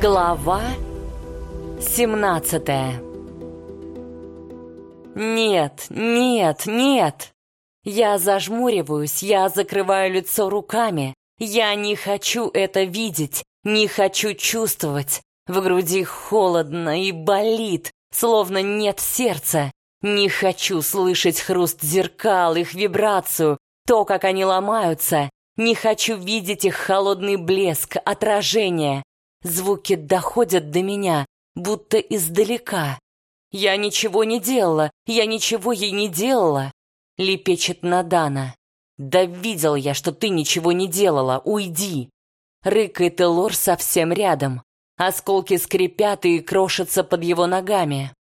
Глава 17 Нет, нет, нет! Я зажмуриваюсь, я закрываю лицо руками. Я не хочу это видеть, не хочу чувствовать. В груди холодно и болит, словно нет сердца. Не хочу слышать хруст зеркал, их вибрацию, то, как они ломаются. Не хочу видеть их холодный блеск, отражение. Звуки доходят до меня, будто издалека. «Я ничего не делала, я ничего ей не делала!» Лепечет Надана. «Да видел я, что ты ничего не делала, уйди!» Рыкает Элор совсем рядом. Осколки скрипят и крошатся под его ногами.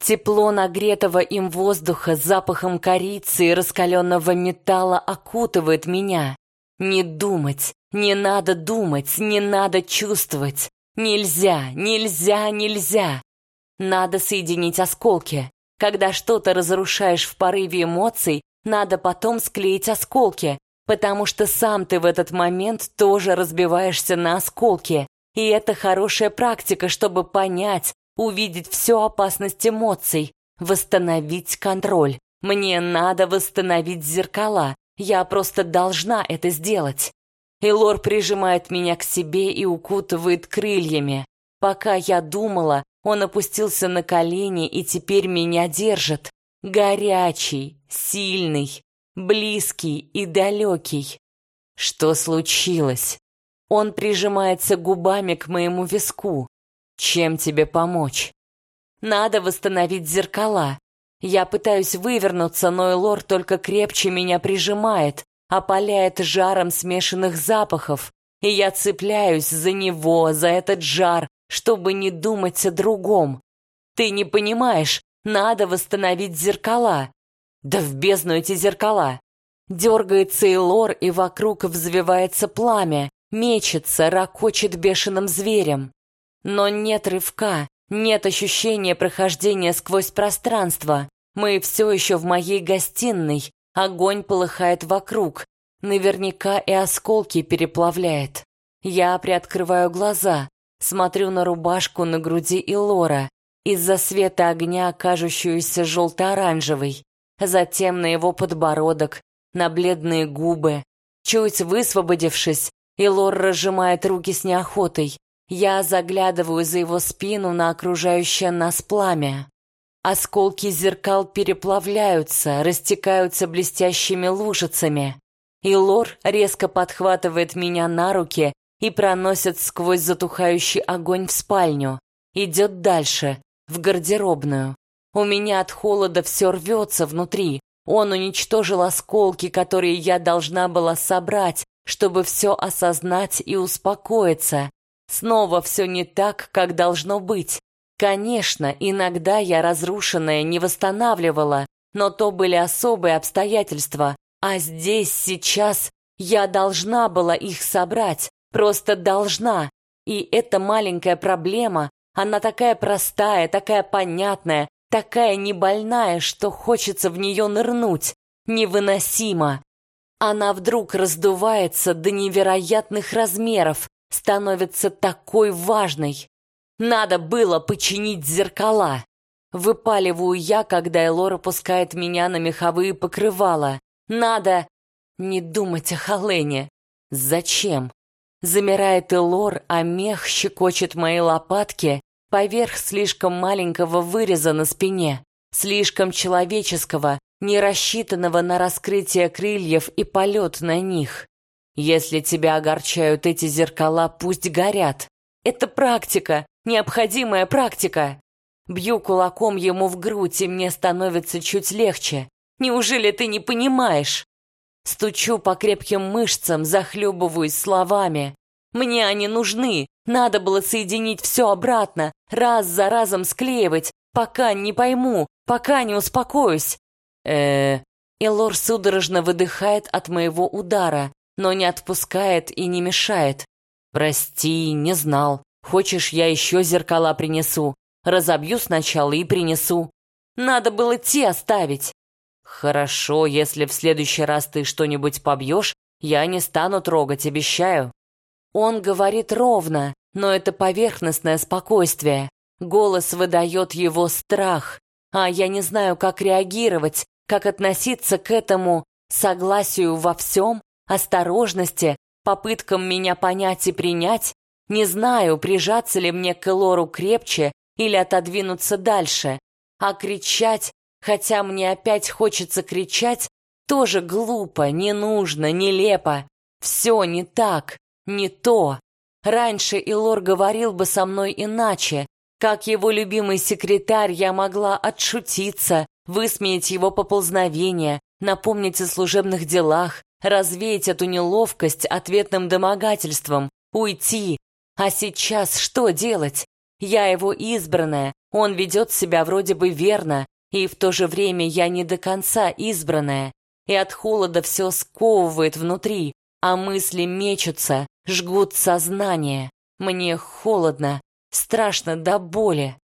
Тепло нагретого им воздуха запахом корицы и раскаленного металла окутывает меня. Не думать, не надо думать, не надо чувствовать. Нельзя, нельзя, нельзя. Надо соединить осколки. Когда что-то разрушаешь в порыве эмоций, надо потом склеить осколки, потому что сам ты в этот момент тоже разбиваешься на осколки. И это хорошая практика, чтобы понять, увидеть всю опасность эмоций, восстановить контроль. Мне надо восстановить зеркала. Я просто должна это сделать. Элор прижимает меня к себе и укутывает крыльями. Пока я думала, он опустился на колени и теперь меня держит. Горячий, сильный, близкий и далекий. Что случилось? Он прижимается губами к моему виску. Чем тебе помочь? Надо восстановить зеркала. Я пытаюсь вывернуться, но Элор только крепче меня прижимает, опаляет жаром смешанных запахов, и я цепляюсь за него, за этот жар, чтобы не думать о другом. Ты не понимаешь, надо восстановить зеркала. Да в бездну эти зеркала. Дергается Элор, и вокруг взвивается пламя, мечется, ракочет бешеным зверем. Но нет рывка, нет ощущения прохождения сквозь пространство. Мы все еще в моей гостиной, Огонь полыхает вокруг, наверняка и осколки переплавляет. Я приоткрываю глаза, смотрю на рубашку на груди Илора, из-за света огня кажущуюся желто-оранжевой, затем на его подбородок, на бледные губы. Чуть высвободившись, Илор разжимает руки с неохотой. Я заглядываю за его спину на окружающее нас пламя. Осколки зеркал переплавляются, растекаются блестящими лужицами. И Лор резко подхватывает меня на руки и проносит сквозь затухающий огонь в спальню. Идет дальше, в гардеробную. У меня от холода все рвется внутри. Он уничтожил осколки, которые я должна была собрать, чтобы все осознать и успокоиться. Снова все не так, как должно быть. Конечно, иногда я разрушенное не восстанавливала, но то были особые обстоятельства, а здесь, сейчас, я должна была их собрать, просто должна. И эта маленькая проблема, она такая простая, такая понятная, такая небольная, что хочется в нее нырнуть. Невыносимо. Она вдруг раздувается до невероятных размеров, становится такой важной. Надо было починить зеркала. Выпаливаю я, когда Элор опускает меня на меховые покрывала. Надо не думать о Халене. Зачем? Замирает Элор, а мех щекочет мои лопатки поверх слишком маленького выреза на спине, слишком человеческого, не рассчитанного на раскрытие крыльев и полет на них. Если тебя огорчают эти зеркала, пусть горят. Это практика, необходимая практика. Бью кулаком ему в грудь, и мне становится чуть легче. Неужели ты не понимаешь? Стучу по крепким мышцам, захлебываюсь словами. Мне они нужны. Надо было соединить все обратно, раз за разом склеивать, пока не пойму, пока не успокоюсь. э Элор судорожно выдыхает от моего удара, но не отпускает и не мешает. «Прости, не знал. Хочешь, я еще зеркала принесу? Разобью сначала и принесу. Надо было те оставить». «Хорошо, если в следующий раз ты что-нибудь побьешь, я не стану трогать, обещаю». Он говорит ровно, но это поверхностное спокойствие. Голос выдает его страх, а я не знаю, как реагировать, как относиться к этому согласию во всем, осторожности, попыткам меня понять и принять. Не знаю, прижаться ли мне к Элору крепче или отодвинуться дальше. А кричать, хотя мне опять хочется кричать, тоже глупо, не нужно, нелепо. Все не так, не то. Раньше Илор говорил бы со мной иначе. Как его любимый секретарь я могла отшутиться, высмеять его поползновения, напомнить о служебных делах, развеять эту неловкость ответным домогательством, уйти. А сейчас что делать? Я его избранная, он ведет себя вроде бы верно, и в то же время я не до конца избранная. И от холода все сковывает внутри, а мысли мечутся, жгут сознание. Мне холодно, страшно до боли.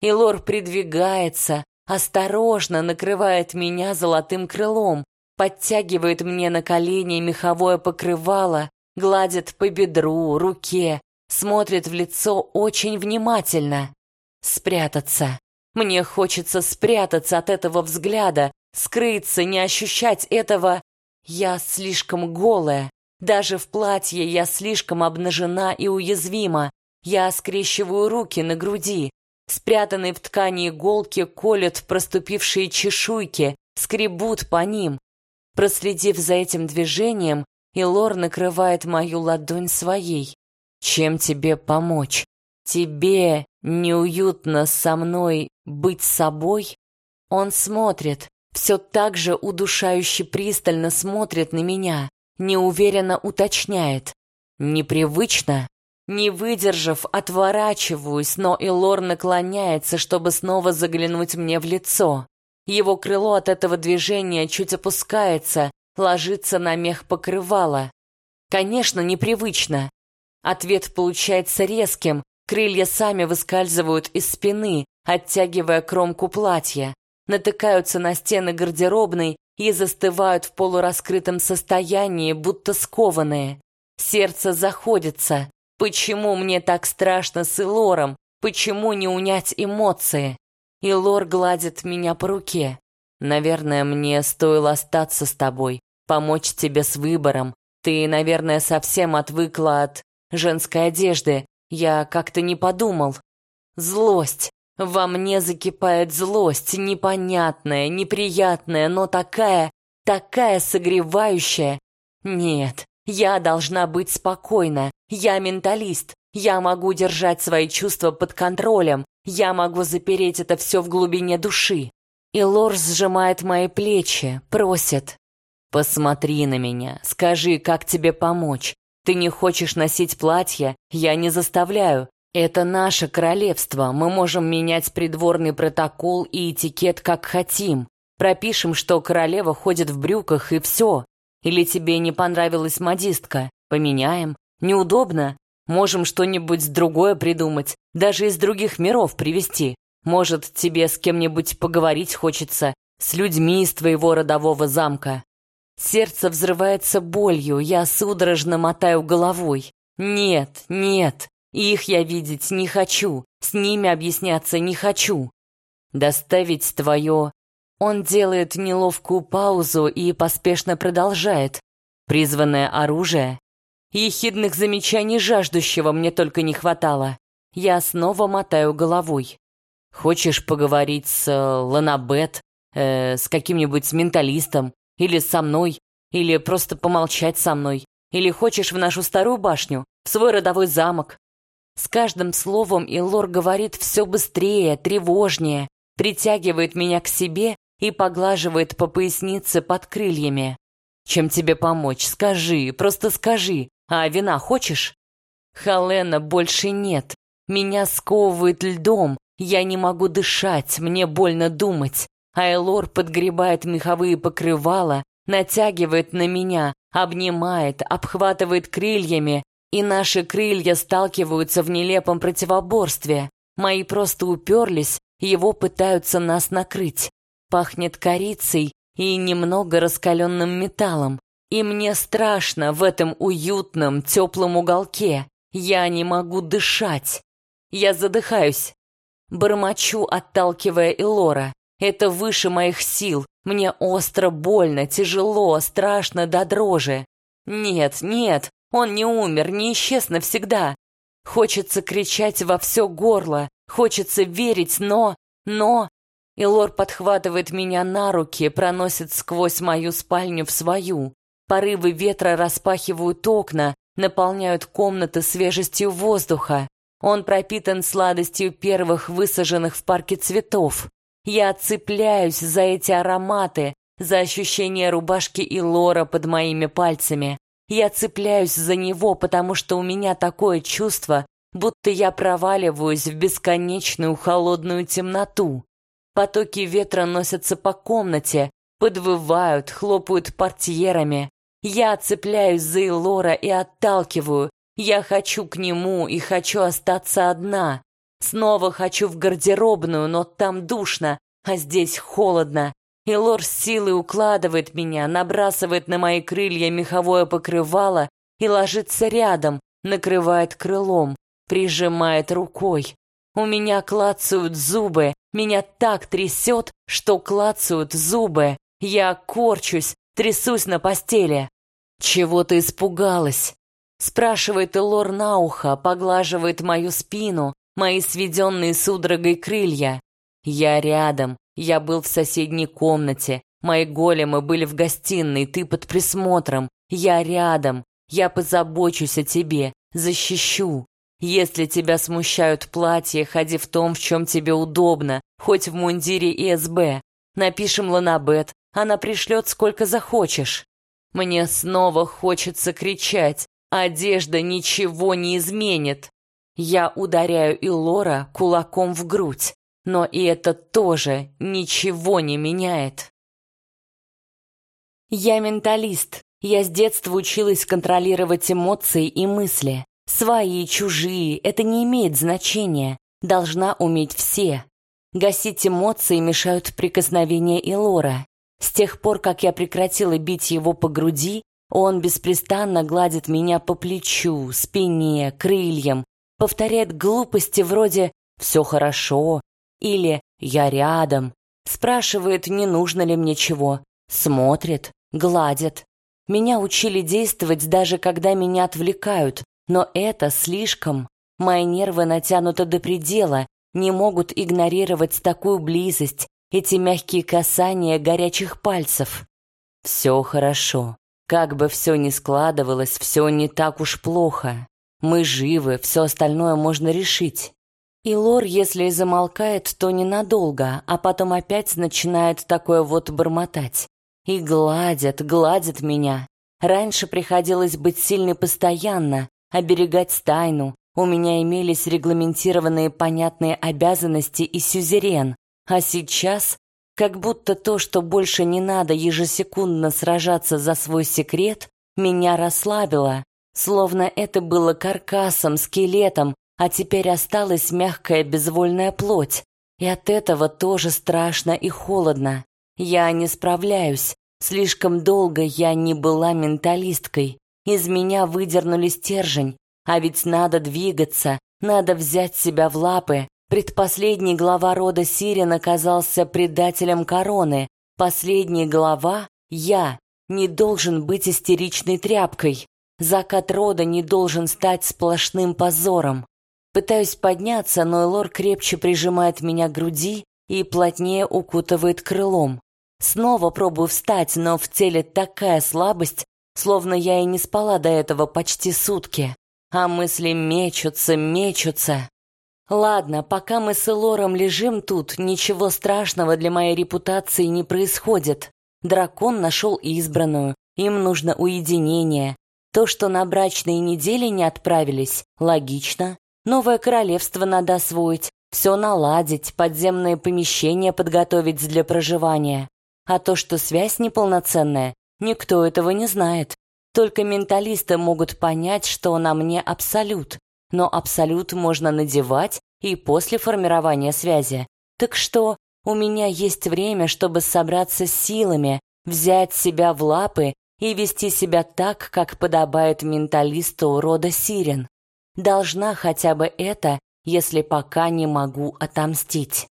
И Лор придвигается, осторожно накрывает меня золотым крылом, подтягивает мне на колени меховое покрывало, гладит по бедру, руке, смотрит в лицо очень внимательно. Спрятаться. Мне хочется спрятаться от этого взгляда, скрыться, не ощущать этого. Я слишком голая. Даже в платье я слишком обнажена и уязвима. Я скрещиваю руки на груди. Спрятанные в ткани иголки колют проступившие чешуйки, скребут по ним. Проследив за этим движением, Илор накрывает мою ладонь своей. Чем тебе помочь? Тебе неуютно со мной быть собой? Он смотрит, все так же удушающе пристально смотрит на меня, неуверенно уточняет. Непривычно? Не выдержав, отворачиваюсь, но Илор наклоняется, чтобы снова заглянуть мне в лицо. Его крыло от этого движения чуть опускается, ложится на мех покрывала. Конечно, непривычно. Ответ получается резким, крылья сами выскальзывают из спины, оттягивая кромку платья, натыкаются на стены гардеробной и застывают в полураскрытом состоянии, будто скованные. Сердце заходится. Почему мне так страшно с Илором? Почему не унять эмоции? Илор гладит меня по руке. Наверное, мне стоило остаться с тобой, помочь тебе с выбором. Ты, наверное, совсем отвыкла от женской одежды. Я как-то не подумал. Злость. Во мне закипает злость, непонятная, неприятная, но такая, такая согревающая. Нет, я должна быть спокойна. Я менталист. Я могу держать свои чувства под контролем. Я могу запереть это все в глубине души. И Лор сжимает мои плечи, просит. «Посмотри на меня, скажи, как тебе помочь. Ты не хочешь носить платье, я не заставляю. Это наше королевство, мы можем менять придворный протокол и этикет как хотим. Пропишем, что королева ходит в брюках и все. Или тебе не понравилась модистка? Поменяем. Неудобно? Можем что-нибудь другое придумать, даже из других миров привезти. Может, тебе с кем-нибудь поговорить хочется, с людьми из твоего родового замка. Сердце взрывается болью, я судорожно мотаю головой. Нет, нет, их я видеть не хочу, с ними объясняться не хочу. Доставить твое он делает неловкую паузу и поспешно продолжает. Призванное оружие. Ехидных замечаний жаждущего мне только не хватало. Я снова мотаю головой. Хочешь поговорить с э, Ланабет, э, с каким-нибудь менталистом, или со мной, или просто помолчать со мной, или хочешь в нашу старую башню, в свой родовой замок? С каждым словом Илор говорит все быстрее, тревожнее, притягивает меня к себе и поглаживает по пояснице под крыльями. «Чем тебе помочь? Скажи, просто скажи. А вина хочешь?» Халена больше нет. Меня сковывает льдом. Я не могу дышать, мне больно думать. Айлор подгребает меховые покрывала, натягивает на меня, обнимает, обхватывает крыльями, и наши крылья сталкиваются в нелепом противоборстве. Мои просто уперлись, его пытаются нас накрыть. Пахнет корицей и немного раскаленным металлом. И мне страшно в этом уютном, теплом уголке. Я не могу дышать. Я задыхаюсь. Бормочу, отталкивая Элора. Это выше моих сил. Мне остро, больно, тяжело, страшно до дрожи. Нет, нет, он не умер, не исчез навсегда. Хочется кричать во все горло, хочется верить, но... но... Илор подхватывает меня на руки, проносит сквозь мою спальню в свою. Порывы ветра распахивают окна, наполняют комнаты свежестью воздуха. Он пропитан сладостью первых высаженных в парке цветов. Я цепляюсь за эти ароматы, за ощущение рубашки и лора под моими пальцами. Я цепляюсь за него, потому что у меня такое чувство, будто я проваливаюсь в бесконечную холодную темноту. Потоки ветра носятся по комнате, подвывают, хлопают портьерами. Я цепляюсь за Элора и отталкиваю. Я хочу к нему и хочу остаться одна. Снова хочу в гардеробную, но там душно, а здесь холодно. И Лор с силой укладывает меня, набрасывает на мои крылья меховое покрывало и ложится рядом, накрывает крылом, прижимает рукой. У меня клацают зубы, меня так трясет, что клацают зубы. Я корчусь, трясусь на постели. «Чего ты испугалась?» Спрашивает Элор на ухо, поглаживает мою спину, мои сведенные судорогой крылья. Я рядом, я был в соседней комнате, мои големы были в гостиной, ты под присмотром. Я рядом, я позабочусь о тебе, защищу. Если тебя смущают платья, ходи в том, в чем тебе удобно, хоть в мундире ИСБ. Напишем Ланабет, она пришлет сколько захочешь. Мне снова хочется кричать. Одежда ничего не изменит. Я ударяю Илора кулаком в грудь, но и это тоже ничего не меняет. Я менталист. Я с детства училась контролировать эмоции и мысли. Свои, чужие, это не имеет значения. Должна уметь все. Гасить эмоции мешают прикосновения Илора. С тех пор, как я прекратила бить его по груди, он беспрестанно гладит меня по плечу, спине, крыльям, повторяет глупости вроде «все хорошо» или «я рядом», спрашивает, не нужно ли мне чего, смотрит, гладит. Меня учили действовать даже когда меня отвлекают, но это слишком. Мои нервы натянуты до предела, не могут игнорировать такую близость, эти мягкие касания горячих пальцев. Все хорошо. Как бы все ни складывалось, все не так уж плохо. Мы живы, все остальное можно решить. И Лор, если и замолкает, то ненадолго, а потом опять начинает такое вот бормотать. И гладит, гладит меня. Раньше приходилось быть сильной постоянно, оберегать тайну. У меня имелись регламентированные понятные обязанности и сюзерен, а сейчас как будто то, что больше не надо ежесекундно сражаться за свой секрет, меня расслабило, словно это было каркасом, скелетом, а теперь осталась мягкая безвольная плоть. И от этого тоже страшно и холодно. Я не справляюсь. Слишком долго я не была менталисткой. Из меня выдернули стержень, а ведь надо двигаться, надо взять себя в лапы. Предпоследний глава рода Сирин оказался предателем короны. Последний глава — я, не должен быть истеричной тряпкой. Закат рода не должен стать сплошным позором. Пытаюсь подняться, но Элор крепче прижимает меня к груди и плотнее укутывает крылом. Снова пробую встать, но в теле такая слабость, словно я и не спала до этого почти сутки, а мысли мечутся, мечутся. Ладно, пока мы с Элором лежим тут, ничего страшного для моей репутации не происходит. Дракон нашел избранную, им нужно уединение. То, что на брачные недели не отправились, логично. Новое королевство надо освоить, все наладить, подземное помещение подготовить для проживания. А то, что связь неполноценная, Никто этого не знает. Только менталисты могут понять, что на мне абсолют. Но абсолют можно надевать и после формирования связи. Так что у меня есть время, чтобы собраться с силами, взять себя в лапы и вести себя так, как подобает менталисту рода Сирен. Должна хотя бы это, если пока не могу отомстить.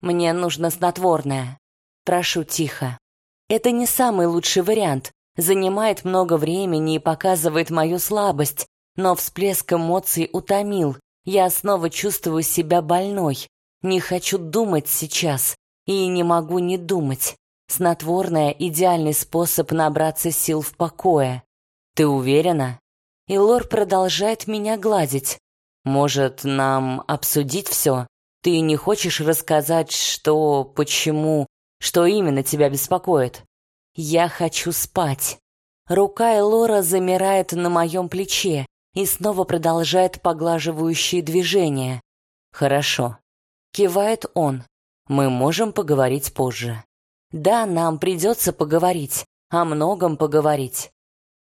Мне нужно снотворное. Прошу тихо. Это не самый лучший вариант. Занимает много времени и показывает мою слабость, но всплеск эмоций утомил. Я снова чувствую себя больной. Не хочу думать сейчас и не могу не думать. Снотворное — идеальный способ набраться сил в покое. Ты уверена? И Лор продолжает меня гладить. Может, нам обсудить все? Ты не хочешь рассказать, что, почему, что именно тебя беспокоит? Я хочу спать. Рука Элора замирает на моем плече и снова продолжает поглаживающие движения. Хорошо. Кивает он. Мы можем поговорить позже. Да, нам придется поговорить, о многом поговорить.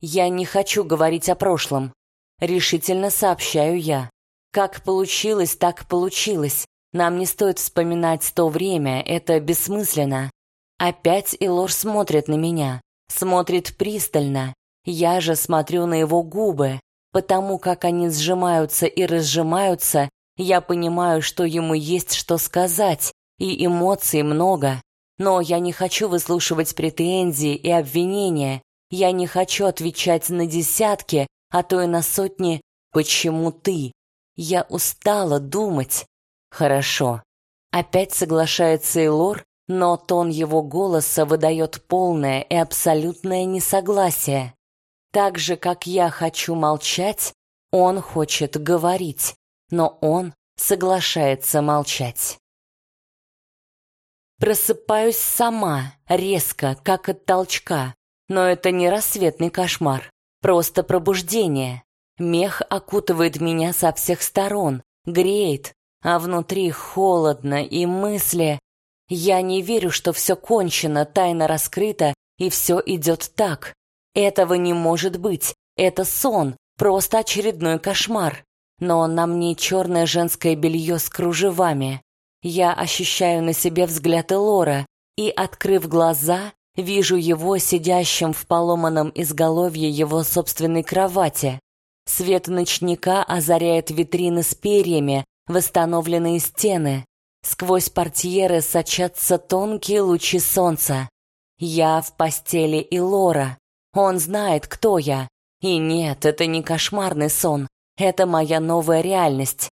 Я не хочу говорить о прошлом. Решительно сообщаю я. Как получилось, так получилось. Нам не стоит вспоминать то время, это бессмысленно. Опять Илор смотрит на меня, смотрит пристально. Я же смотрю на его губы. Потому как они сжимаются и разжимаются, я понимаю, что ему есть что сказать, и эмоций много. Но я не хочу выслушивать претензии и обвинения. Я не хочу отвечать на десятки, а то и на сотни «почему ты?». Я устала думать. Хорошо. Опять соглашается Эйлор, но тон его голоса выдает полное и абсолютное несогласие. Так же, как я хочу молчать, он хочет говорить, но он соглашается молчать. Просыпаюсь сама, резко, как от толчка. Но это не рассветный кошмар, просто пробуждение. Мех окутывает меня со всех сторон, греет, а внутри холодно и мысли. Я не верю, что все кончено, тайна раскрыта, и все идет так. Этого не может быть. Это сон, просто очередной кошмар. Но на мне черное женское белье с кружевами. Я ощущаю на себе взгляд Элора и, открыв глаза, вижу его сидящим в поломанном изголовье его собственной кровати. Свет ночника озаряет витрины с перьями, восстановленные стены. Сквозь портьеры сочатся тонкие лучи солнца. Я в постели Илора. Он знает, кто я. И нет, это не кошмарный сон. Это моя новая реальность.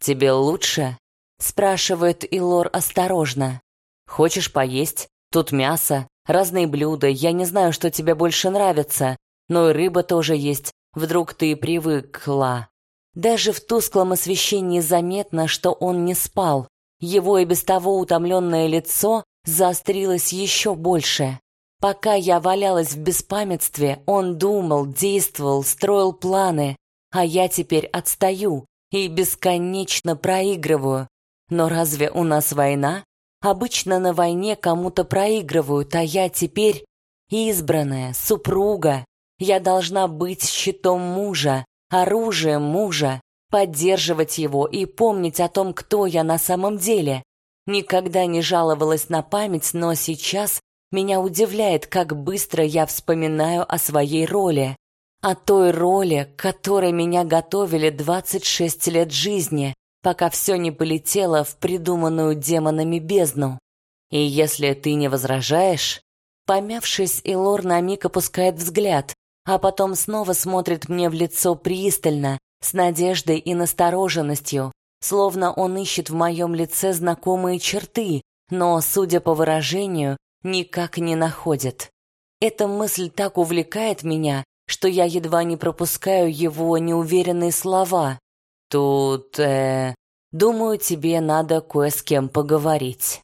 Тебе лучше? Спрашивает Илор осторожно. «Хочешь поесть? Тут мясо, разные блюда. Я не знаю, что тебе больше нравится. Но и рыба тоже есть. Вдруг ты привыкла». Даже в тусклом освещении заметно, что он не спал. Его и без того утомленное лицо заострилось еще больше. Пока я валялась в беспамятстве, он думал, действовал, строил планы, а я теперь отстаю и бесконечно проигрываю. Но разве у нас война? Обычно на войне кому-то проигрывают, а я теперь избранная, супруга. Я должна быть щитом мужа, оружием мужа, поддерживать его и помнить о том, кто я на самом деле. Никогда не жаловалась на память, но сейчас меня удивляет, как быстро я вспоминаю о своей роли. О той роли, которой меня готовили 26 лет жизни, пока все не полетело в придуманную демонами бездну. И если ты не возражаешь... Помявшись, Илор на миг опускает взгляд, а потом снова смотрит мне в лицо пристально, с надеждой и настороженностью, словно он ищет в моем лице знакомые черты, но, судя по выражению, никак не находит. Эта мысль так увлекает меня, что я едва не пропускаю его неуверенные слова. Тут, э, думаю, тебе надо кое с кем поговорить.